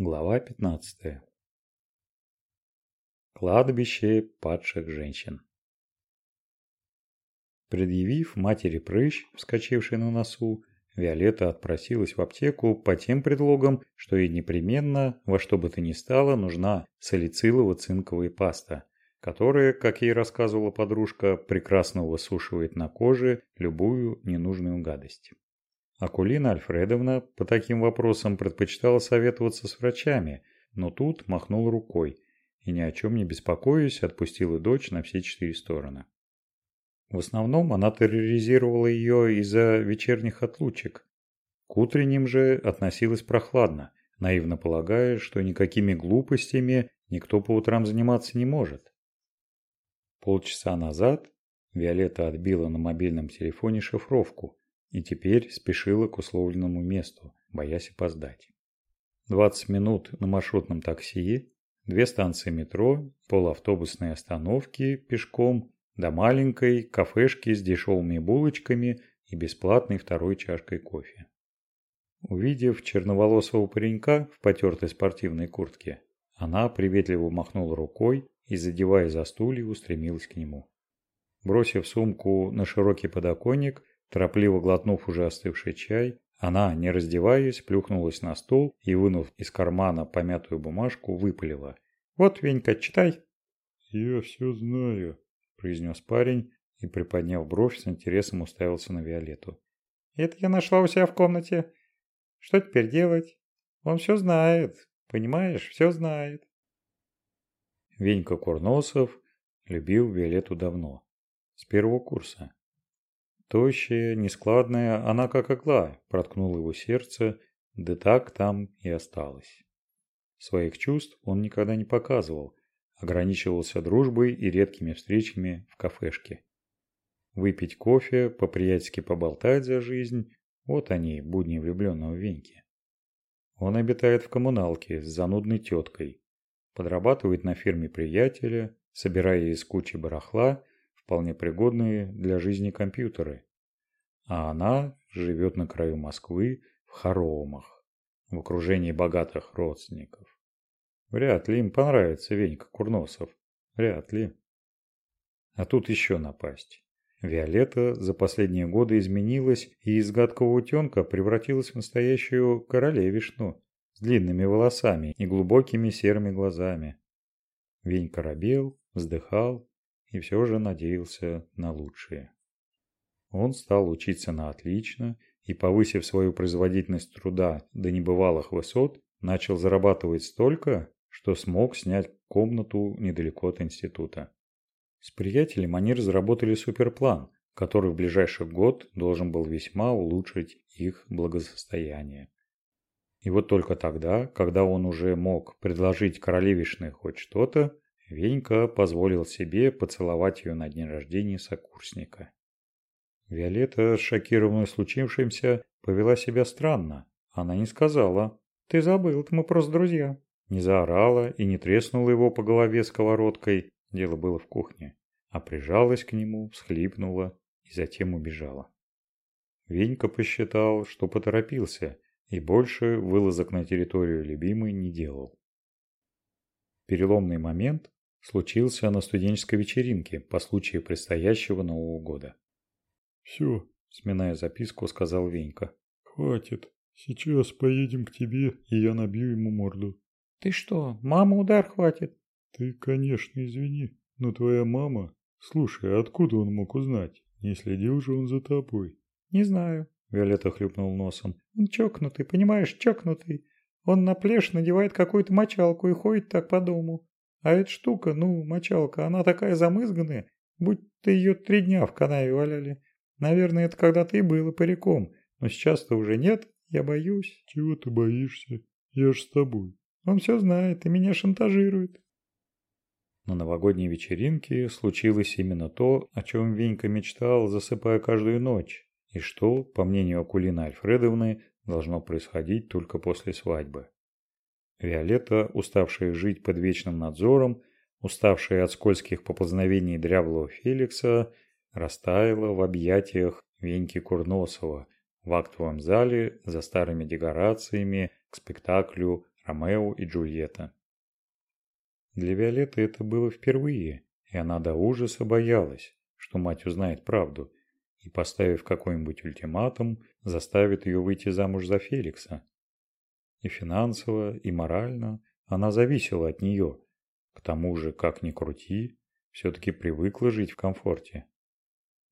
Глава 15. Кладбище падших женщин. Предъявив матери прыщ, вскочивший на носу, Виолетта отпросилась в аптеку по тем предлогам, что ей непременно, во что бы то ни стало, нужна салицилово-цинковая паста, которая, как ей рассказывала подружка, прекрасно высушивает на коже любую ненужную гадость. Акулина Альфредовна по таким вопросам предпочитала советоваться с врачами, но тут махнул рукой и ни о чем не беспокоясь отпустила дочь на все четыре стороны. В основном она терроризировала ее из-за вечерних отлучек. К утренним же относилась прохладно, наивно полагая, что никакими глупостями никто по утрам заниматься не может. Полчаса назад Виолетта отбила на мобильном телефоне шифровку, и теперь спешила к условленному месту, боясь опоздать. 20 минут на маршрутном такси, две станции метро, полавтобусной остановки пешком до маленькой кафешки с дешевыми булочками и бесплатной второй чашкой кофе. Увидев черноволосого паренька в потертой спортивной куртке, она приветливо махнула рукой и, задевая за стулья, устремилась к нему. Бросив сумку на широкий подоконник, Торопливо глотнув уже остывший чай, она, не раздеваясь, плюхнулась на стол и, вынув из кармана помятую бумажку, выпалила. «Вот, Венька, читай». «Я все знаю», – произнес парень и, приподняв бровь, с интересом уставился на Виолетту. «Это я нашла у себя в комнате. Что теперь делать? Он все знает, понимаешь, все знает». Венька Курносов любил Виолетту давно, с первого курса. Тощая, нескладная, она как игла, проткнула его сердце, да так там и осталась. Своих чувств он никогда не показывал, ограничивался дружбой и редкими встречами в кафешке. Выпить кофе, по-приятельски поболтать за жизнь – вот они, будни влюбленного Веньки. Он обитает в коммуналке с занудной теткой, подрабатывает на фирме приятеля, собирая из кучи барахла вполне пригодные для жизни компьютеры. А она живет на краю Москвы в хоромах, в окружении богатых родственников. Вряд ли им понравится Венька Курносов. Вряд ли. А тут еще напасть. Виолетта за последние годы изменилась и из гадкого утенка превратилась в настоящую королевишну с длинными волосами и глубокими серыми глазами. Венька робел, вздыхал и все же надеялся на лучшее. Он стал учиться на отлично и, повысив свою производительность труда до небывалых высот, начал зарабатывать столько, что смог снять комнату недалеко от института. С приятелем они разработали суперплан, который в ближайший год должен был весьма улучшить их благосостояние. И вот только тогда, когда он уже мог предложить королевишне хоть что-то, Венька позволил себе поцеловать ее на день рождения сокурсника. Виолетта, шокированная случившимся, повела себя странно. Она не сказала «Ты забыл, мы просто друзья». Не заорала и не треснула его по голове сковородкой, дело было в кухне, а прижалась к нему, всхлипнула и затем убежала. Венька посчитал, что поторопился и больше вылазок на территорию любимой не делал. Переломный момент случился на студенческой вечеринке по случаю предстоящего Нового года. «Все», – сминая записку, сказал Венька. «Хватит. Сейчас поедем к тебе, и я набью ему морду». «Ты что, мама удар хватит?» «Ты, конечно, извини, но твоя мама... Слушай, а откуда он мог узнать? Не следил же он за тобой?» «Не знаю», – Виолетта хлюпнул носом. «Он чокнутый, понимаешь, чокнутый. Он на плешь надевает какую-то мочалку и ходит так по дому. А эта штука, ну, мочалка, она такая замызганная, будь ты ее три дня в канаве валяли. Наверное, это когда-то и было париком, но сейчас-то уже нет, я боюсь. Чего ты боишься? Я ж с тобой. Он все знает и меня шантажирует. На новогодней вечеринке случилось именно то, о чем Венька мечтал, засыпая каждую ночь, и что, по мнению Акулины Альфредовны, должно происходить только после свадьбы. Виолетта, уставшая жить под вечным надзором, уставшая от скользких поползновений дряблого Феликса, растаяла в объятиях Веньки Курносова в актовом зале за старыми декорациями к спектаклю Ромео и Джульетта. Для Виолетты это было впервые, и она до ужаса боялась, что мать узнает правду и, поставив какой-нибудь ультиматум, заставит ее выйти замуж за Феликса. И финансово, и морально она зависела от нее. К тому же, как ни крути, все-таки привыкла жить в комфорте.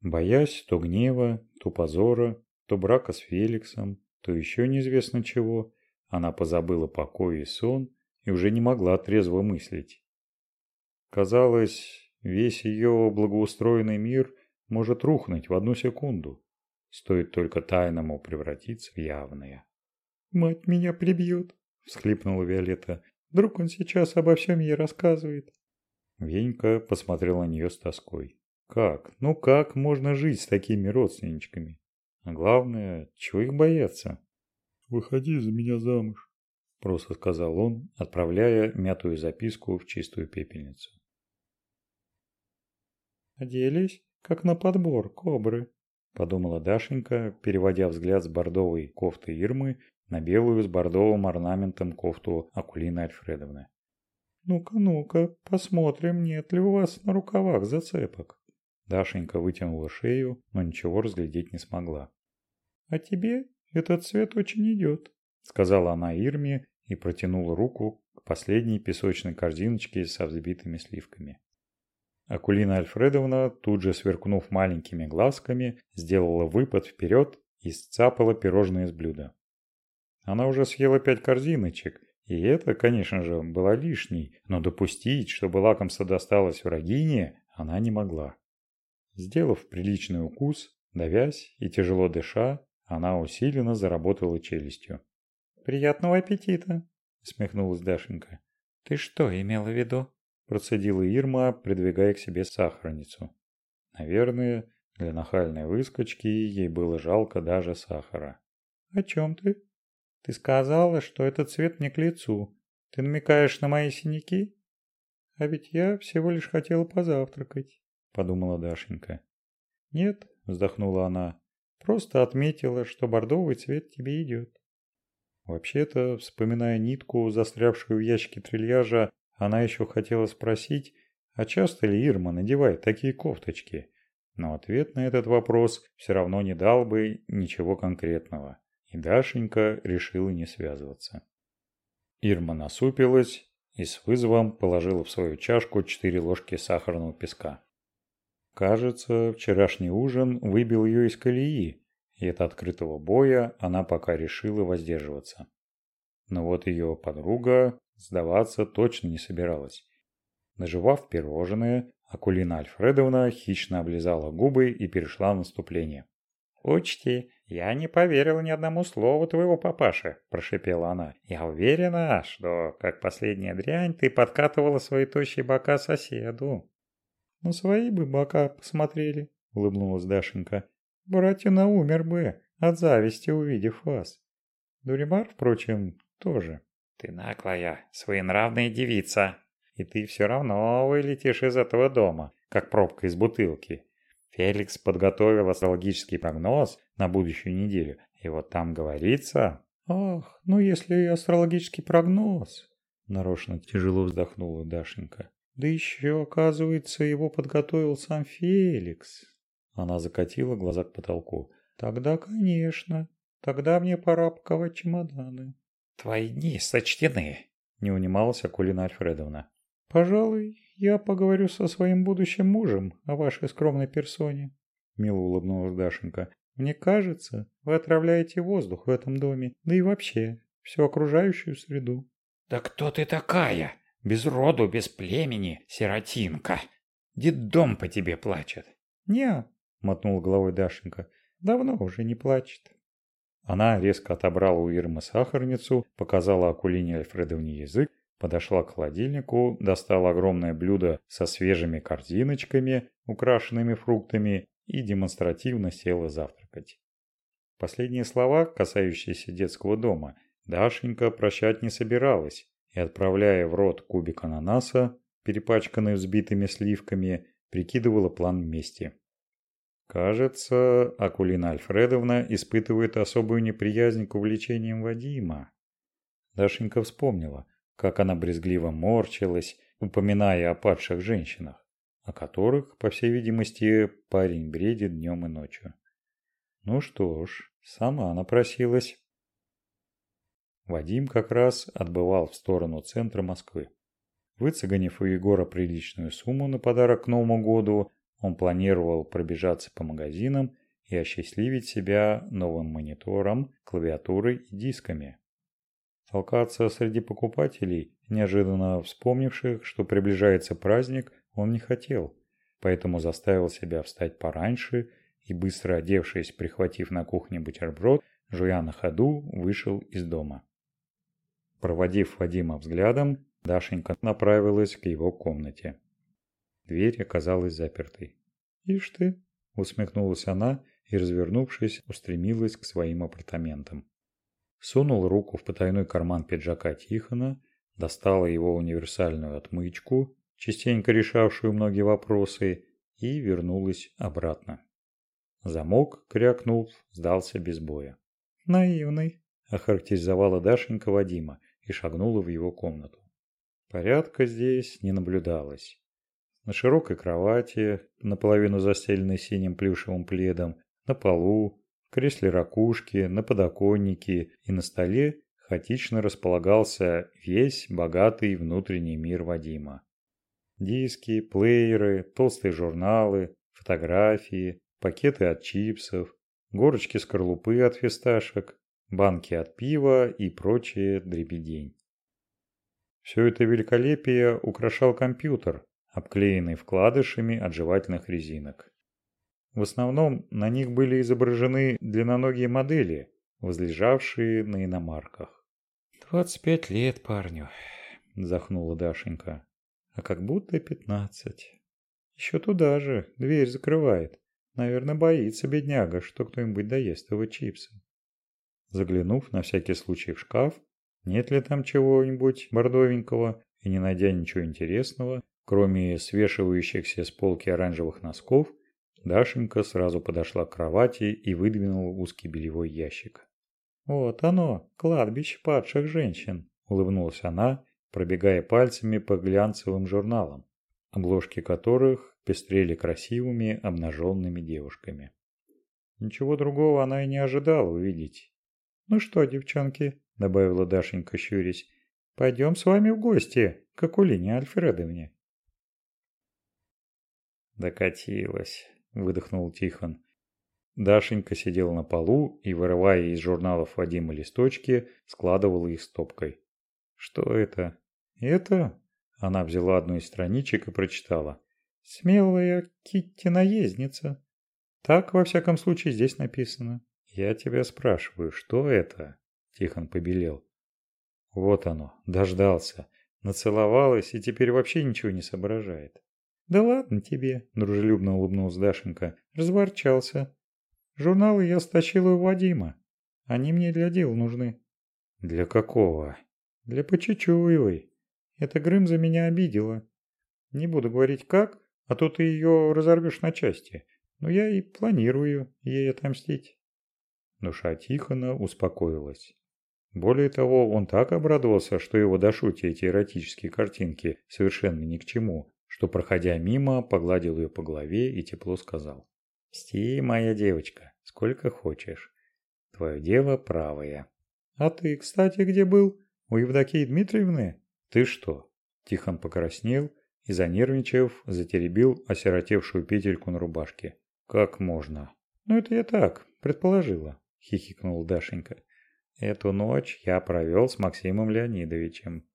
Боясь то гнева, то позора, то брака с Феликсом, то еще неизвестно чего, она позабыла покой и сон и уже не могла трезво мыслить. Казалось, весь ее благоустроенный мир может рухнуть в одну секунду. Стоит только тайному превратиться в явное. «Мать меня прибьет», – всхлипнула Виолетта. «Вдруг он сейчас обо всем ей рассказывает?» Венька посмотрел на нее с тоской. «Как? Ну как можно жить с такими родственничками? А главное, чего их бояться?» «Выходи за меня замуж», – просто сказал он, отправляя мятую записку в чистую пепельницу. «Оделись, как на подбор, кобры», – подумала Дашенька, переводя взгляд с бордовой кофты Ирмы на белую с бордовым орнаментом кофту Акулины Альфредовны. «Ну-ка, ну-ка, посмотрим, нет ли у вас на рукавах зацепок». Дашенька вытянула шею, но ничего разглядеть не смогла. «А тебе этот цвет очень идет», — сказала она Ирме и протянула руку к последней песочной корзиночке со взбитыми сливками. Акулина Альфредовна, тут же сверкнув маленькими глазками, сделала выпад вперед и сцапала пирожные с блюда. Она уже съела пять корзиночек, и это, конечно же, было лишней, но допустить, чтобы лакомство досталось врагине, она не могла. Сделав приличный укус, давясь и тяжело дыша, она усиленно заработала челюстью. «Приятного аппетита!» – смехнулась Дашенька. «Ты что имела в виду?» – процедила Ирма, придвигая к себе сахарницу. Наверное, для нахальной выскочки ей было жалко даже сахара. «О чем ты?» «Ты сказала, что этот цвет не к лицу. Ты намекаешь на мои синяки?» «А ведь я всего лишь хотела позавтракать», – подумала Дашенька. «Нет», – вздохнула она, Просто отметила, что бордовый цвет тебе идет. Вообще-то, вспоминая нитку, застрявшую в ящике трильяжа, она еще хотела спросить, а часто ли Ирма надевает такие кофточки? Но ответ на этот вопрос все равно не дал бы ничего конкретного, и Дашенька решила не связываться. Ирма насупилась и с вызовом положила в свою чашку четыре ложки сахарного песка. Кажется, вчерашний ужин выбил ее из колеи, и от открытого боя она пока решила воздерживаться. Но вот ее подруга сдаваться точно не собиралась. Наживав пирожное, Акулина Альфредовна хищно облизала губы и перешла в наступление. «Учти, я не поверила ни одному слову твоего папаши», – прошипела она. «Я уверена, что, как последняя дрянь, ты подкатывала свои тощие бока соседу». На свои бы бока посмотрели, улыбнулась Дашенька. Братина умер бы от зависти, увидев вас. Дуримар, впрочем, тоже. Ты наглая, своенравная девица. И ты все равно вылетишь из этого дома, как пробка из бутылки. Феликс подготовил астрологический прогноз на будущую неделю. И вот там говорится... Ах, ну если астрологический прогноз... Нарочно тяжело вздохнула Дашенька. Да еще, оказывается, его подготовил сам Феликс. Она закатила глаза к потолку. Тогда, конечно. Тогда мне пора паковать чемоданы. Твои дни сочтены, не унималась Акулина Альфредовна. Пожалуй, я поговорю со своим будущим мужем о вашей скромной персоне. Мило улыбнулась Дашенька. Мне кажется, вы отравляете воздух в этом доме, да и вообще всю окружающую среду. Да кто ты такая? Без роду, без племени, сиротинка. Дом по тебе плачет. Не, мотнул головой Дашенька. Давно уже не плачет. Она резко отобрала у Ирмы сахарницу, показала Акулине Альфредовне язык, подошла к холодильнику, достала огромное блюдо со свежими корзиночками, украшенными фруктами, и демонстративно села завтракать. Последние слова, касающиеся детского дома, Дашенька прощать не собиралась, и, отправляя в рот кубик ананаса, перепачканный взбитыми сливками, прикидывала план мести. Кажется, Акулина Альфредовна испытывает особую неприязнь к увлечениям Вадима. Дашенька вспомнила, как она брезгливо морщилась, упоминая о падших женщинах, о которых, по всей видимости, парень бредит днем и ночью. Ну что ж, сама напросилась. Вадим как раз отбывал в сторону центра Москвы. Выцеганив у Егора приличную сумму на подарок к Новому году, он планировал пробежаться по магазинам и осчастливить себя новым монитором, клавиатурой и дисками. Толкаться среди покупателей, неожиданно вспомнивших, что приближается праздник, он не хотел, поэтому заставил себя встать пораньше и, быстро одевшись, прихватив на кухне бутерброд, жуя на ходу, вышел из дома. Проводив Вадима взглядом, Дашенька направилась к его комнате. Дверь оказалась запертой. «Ишь ты!» – усмехнулась она и, развернувшись, устремилась к своим апартаментам. Сунул руку в потайной карман пиджака Тихона, достала его универсальную отмычку, частенько решавшую многие вопросы, и вернулась обратно. Замок, крякнул, сдался без боя. «Наивный», – охарактеризовала Дашенька Вадима и шагнула в его комнату. Порядка здесь не наблюдалось. На широкой кровати, наполовину застеленной синим плюшевым пледом, на полу, кресле ракушки, на подоконнике и на столе хаотично располагался весь богатый внутренний мир Вадима. Диски, плееры, толстые журналы, фотографии, пакеты от чипсов, горочки скорлупы от фисташек, банки от пива и прочее дребедень. Все это великолепие украшал компьютер, обклеенный вкладышами от жевательных резинок. В основном на них были изображены длинноногие модели, возлежавшие на иномарках. «Двадцать пять лет парню», – вздохнула Дашенька. «А как будто пятнадцать. Еще туда же, дверь закрывает. Наверное, боится бедняга, что кто-нибудь доест его чипсы». Заглянув на всякий случай в шкаф, нет ли там чего-нибудь бордовенького, и не найдя ничего интересного, кроме свешивающихся с полки оранжевых носков, Дашенька сразу подошла к кровати и выдвинула узкий белевой ящик. «Вот оно, кладбище падших женщин», – улыбнулась она, пробегая пальцами по глянцевым журналам, обложки которых пестрели красивыми обнаженными девушками. Ничего другого она и не ожидала увидеть. «Ну что, девчонки», – добавила Дашенька, щурясь, – «пойдем с вами в гости к Акулине Альфредовне». Докатилась выдохнул Тихон. Дашенька сидела на полу и, вырывая из журналов Вадима листочки, складывала их стопкой. «Что это?» «Это?» Она взяла одну из страничек и прочитала. «Смелая Китти-наездница». Так, во всяком случае, здесь написано. «Я тебя спрашиваю, что это?» Тихон побелел. Вот оно, дождался. Нацеловалась и теперь вообще ничего не соображает. «Да ладно тебе», – дружелюбно улыбнулась Дашенька. Разворчался. «Журналы я стащила у Вадима. Они мне для дел нужны». «Для какого?» «Для Почечуевой. Эта Грымза меня обидела. Не буду говорить как, а то ты ее разорвешь на части. Но я и планирую ей отомстить». Душа Тихона успокоилась. Более того, он так обрадовался, что его дошути эти эротические картинки совершенно ни к чему, что, проходя мимо, погладил ее по голове и тепло сказал. «Сти, моя девочка, сколько хочешь. Твое дело правое». «А ты, кстати, где был? У Евдокии Дмитриевны?» «Ты что?» Тихон покраснел и, занервничав, затеребил осиротевшую петельку на рубашке. «Как можно?» «Ну это я так, предположила», – хихикнула Дашенька. «Эту ночь я провел с Максимом Леонидовичем».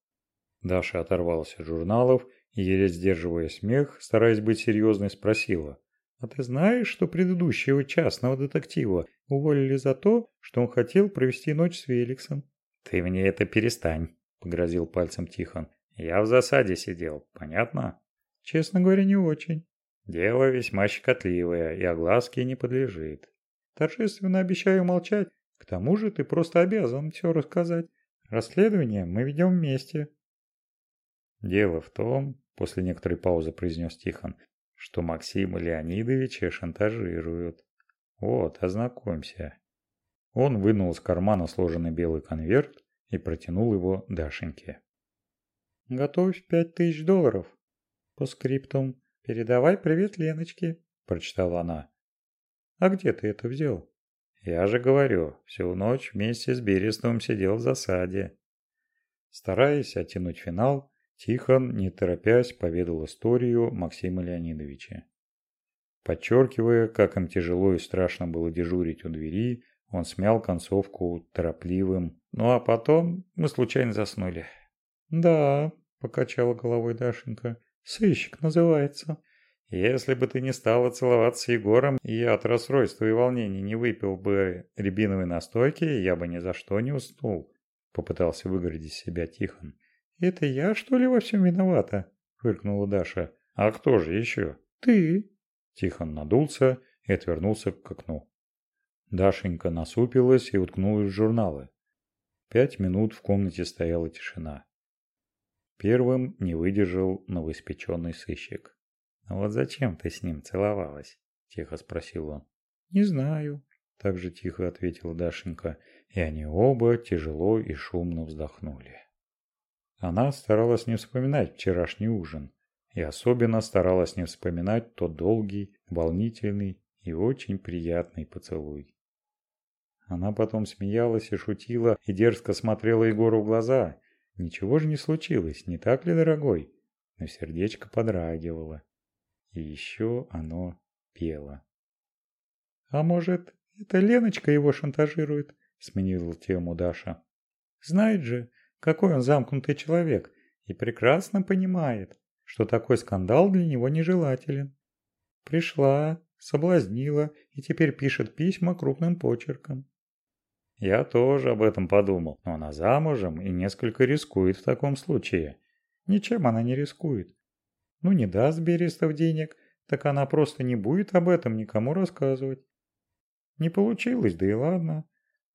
Даша оторвалась от журналов еле сдерживая смех, стараясь быть серьезной, спросила. «А ты знаешь, что предыдущего частного детектива уволили за то, что он хотел провести ночь с Феликсом?» «Ты мне это перестань», – погрозил пальцем Тихон. «Я в засаде сидел, понятно?» «Честно говоря, не очень». «Дело весьма щекотливое и огласке не подлежит». «Торжественно обещаю молчать. К тому же ты просто обязан все рассказать. Расследование мы ведем вместе». «Дело в том, После некоторой паузы произнес Тихон, что Максима Леонидовича шантажируют. Вот, ознакомься. Он вынул из кармана сложенный белый конверт и протянул его Дашеньке. «Готовь пять тысяч долларов. По скриптум. Передавай привет Леночке», – прочитала она. «А где ты это взял?» «Я же говорю, всю ночь вместе с Берестовым сидел в засаде». Стараясь оттянуть финал, Тихон, не торопясь, поведал историю Максима Леонидовича. Подчеркивая, как им тяжело и страшно было дежурить у двери, он смял концовку торопливым. Ну а потом мы случайно заснули. «Да», – покачала головой Дашенька, – «сыщик называется». «Если бы ты не стала целоваться с Егором, я от расстройства и волнений не выпил бы рябиновой настойки, я бы ни за что не уснул», – попытался выгородить себя Тихон. «Это я, что ли, во всем виновата?» – фыркнула Даша. «А кто же еще?» «Ты». Тихон надулся и отвернулся к окну. Дашенька насупилась и уткнулась в журналы. Пять минут в комнате стояла тишина. Первым не выдержал новоиспеченный сыщик. «Ну вот зачем ты с ним целовалась?» – тихо спросил он. «Не знаю», – так же тихо ответила Дашенька, и они оба тяжело и шумно вздохнули. Она старалась не вспоминать вчерашний ужин, и особенно старалась не вспоминать тот долгий, волнительный и очень приятный поцелуй. Она потом смеялась и шутила, и дерзко смотрела Егору в глаза. Ничего же не случилось, не так ли, дорогой? Но сердечко подрагивало. И еще оно пело. «А может, это Леночка его шантажирует?» – сменила тему Даша. «Знает же, какой он замкнутый человек, и прекрасно понимает, что такой скандал для него нежелателен. Пришла, соблазнила и теперь пишет письма крупным почерком. Я тоже об этом подумал, но она замужем и несколько рискует в таком случае. Ничем она не рискует. Ну не даст Берестов денег, так она просто не будет об этом никому рассказывать. Не получилось, да и ладно.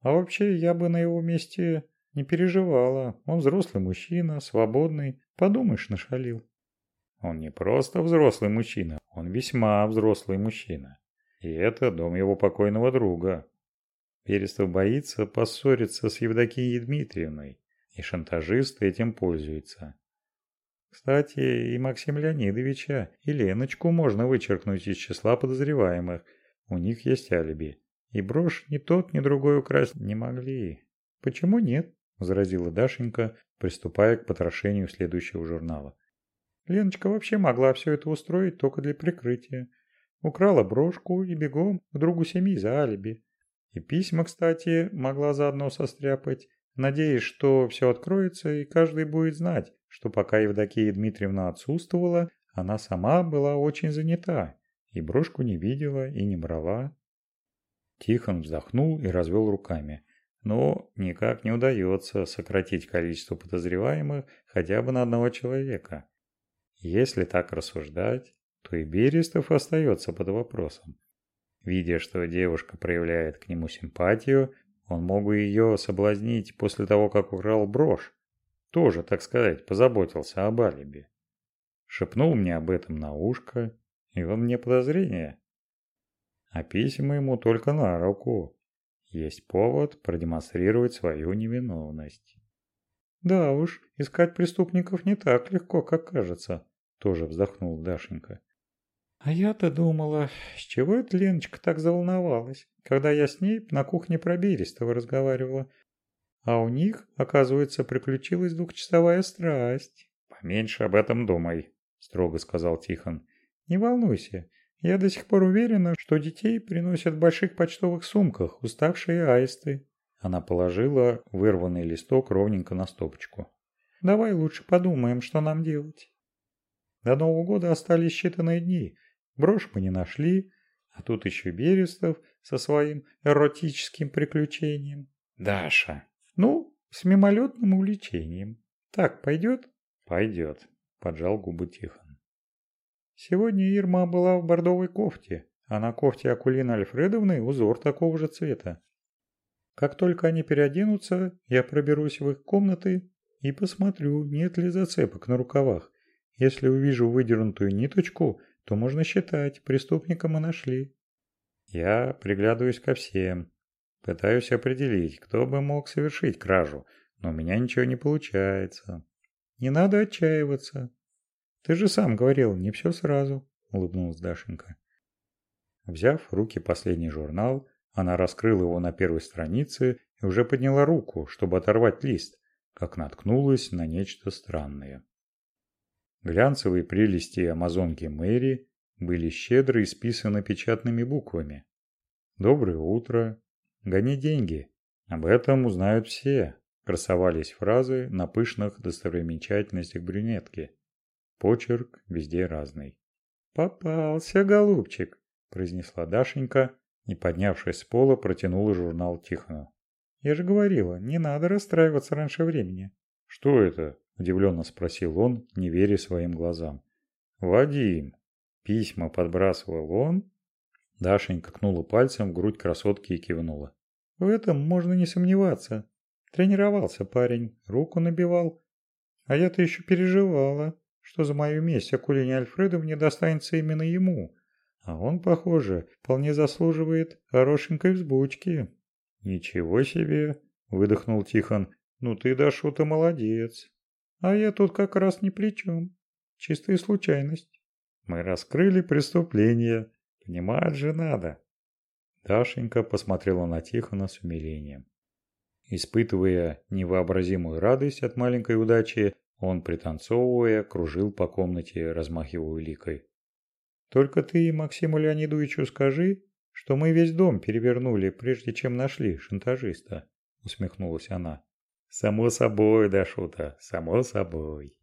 А вообще я бы на его месте не переживала. Он взрослый мужчина, свободный. Подумаешь, нашалил. Он не просто взрослый мужчина, он весьма взрослый мужчина. И это дом его покойного друга. Перестов боится поссориться с Евдокией Дмитриевной, и шантажист этим пользуется. Кстати, и Максима Леонидовича, и Леночку можно вычеркнуть из числа подозреваемых. У них есть алиби. И брошь ни тот, ни другой украсть не могли. «Почему нет?» – возразила Дашенька, приступая к потрошению следующего журнала. Леночка вообще могла все это устроить только для прикрытия. Украла брошку и бегом к другу семьи за алиби. И письма, кстати, могла заодно состряпать, надеясь, что все откроется и каждый будет знать, что пока Евдокия Дмитриевна отсутствовала, она сама была очень занята и брошку не видела и не брала. Тихон вздохнул и развел руками. Но никак не удается сократить количество подозреваемых хотя бы на одного человека. Если так рассуждать, то и Берестов остается под вопросом. Видя, что девушка проявляет к нему симпатию, он мог бы ее соблазнить после того, как украл брошь. Тоже, так сказать, позаботился об алиби. Шепнул мне об этом на ушко, и он мне подозрение. А письма ему только на руку. Есть повод продемонстрировать свою невиновность. «Да уж, искать преступников не так легко, как кажется», – тоже вздохнул Дашенька. «А я-то думала, с чего эта Леночка так заволновалась, когда я с ней на кухне про Берестова разговаривала. А у них, оказывается, приключилась двухчасовая страсть». «Поменьше об этом думай», – строго сказал Тихон. «Не волнуйся, я до сих пор уверена, что детей приносят в больших почтовых сумках уставшие аисты. Она положила вырванный листок ровненько на стопочку. «Давай лучше подумаем, что нам делать. До Нового года остались считанные дни. Брошь мы не нашли, а тут еще Берестов со своим эротическим приключением. Даша. Ну, с мимолетным увлечением. Так, пойдет? Пойдет, поджал губы Тихон. Сегодня Ирма была в бордовой кофте, а на кофте Акулины Альфредовны узор такого же цвета. Как только они переоденутся, я проберусь в их комнаты и посмотрю, нет ли зацепок на рукавах. Если увижу выдернутую ниточку, то можно считать, преступника мы нашли. Я приглядываюсь ко всем. Пытаюсь определить, кто бы мог совершить кражу. но у меня ничего не получается. Не надо отчаиваться. Ты же сам говорил, не все сразу, улыбнулась Дашенька. Взяв в руки последний журнал, она раскрыла его на первой странице и уже подняла руку, чтобы оторвать лист, как наткнулась на нечто странное. Глянцевые прелести амазонки Мэри были щедро исписаны печатными буквами. «Доброе утро! Гони деньги! Об этом узнают все!» Красовались фразы на пышных достопримечательностях брюнетки. Почерк везде разный. «Попался, голубчик!» – произнесла Дашенька и, поднявшись с пола, протянула журнал Тихону. «Я же говорила, не надо расстраиваться раньше времени». «Что это?» – удивленно спросил он, не веря своим глазам. «Вадим, письма подбрасывал он?» Дашенька кнула пальцем в грудь красотки и кивнула. «В этом можно не сомневаться. Тренировался парень, руку набивал. А я-то еще переживала, что за мою месть Акулине Альфредовне достанется именно ему. А он, похоже, вполне заслуживает хорошенькой взбучки. «Ничего себе!» – выдохнул Тихон. «Ну ты, Дашу-то молодец!» «А я тут как раз ни при чем. Чистая случайность». «Мы раскрыли преступление. Понимать же надо!» Дашенька посмотрела на Тихона с умилением. Испытывая невообразимую радость от маленькой удачи, он, пританцовывая, кружил по комнате, размахивая ликой. «Только ты Максиму Леонидовичу скажи, что мы весь дом перевернули, прежде чем нашли шантажиста», — усмехнулась она. «Само собой, Дашута, само собой».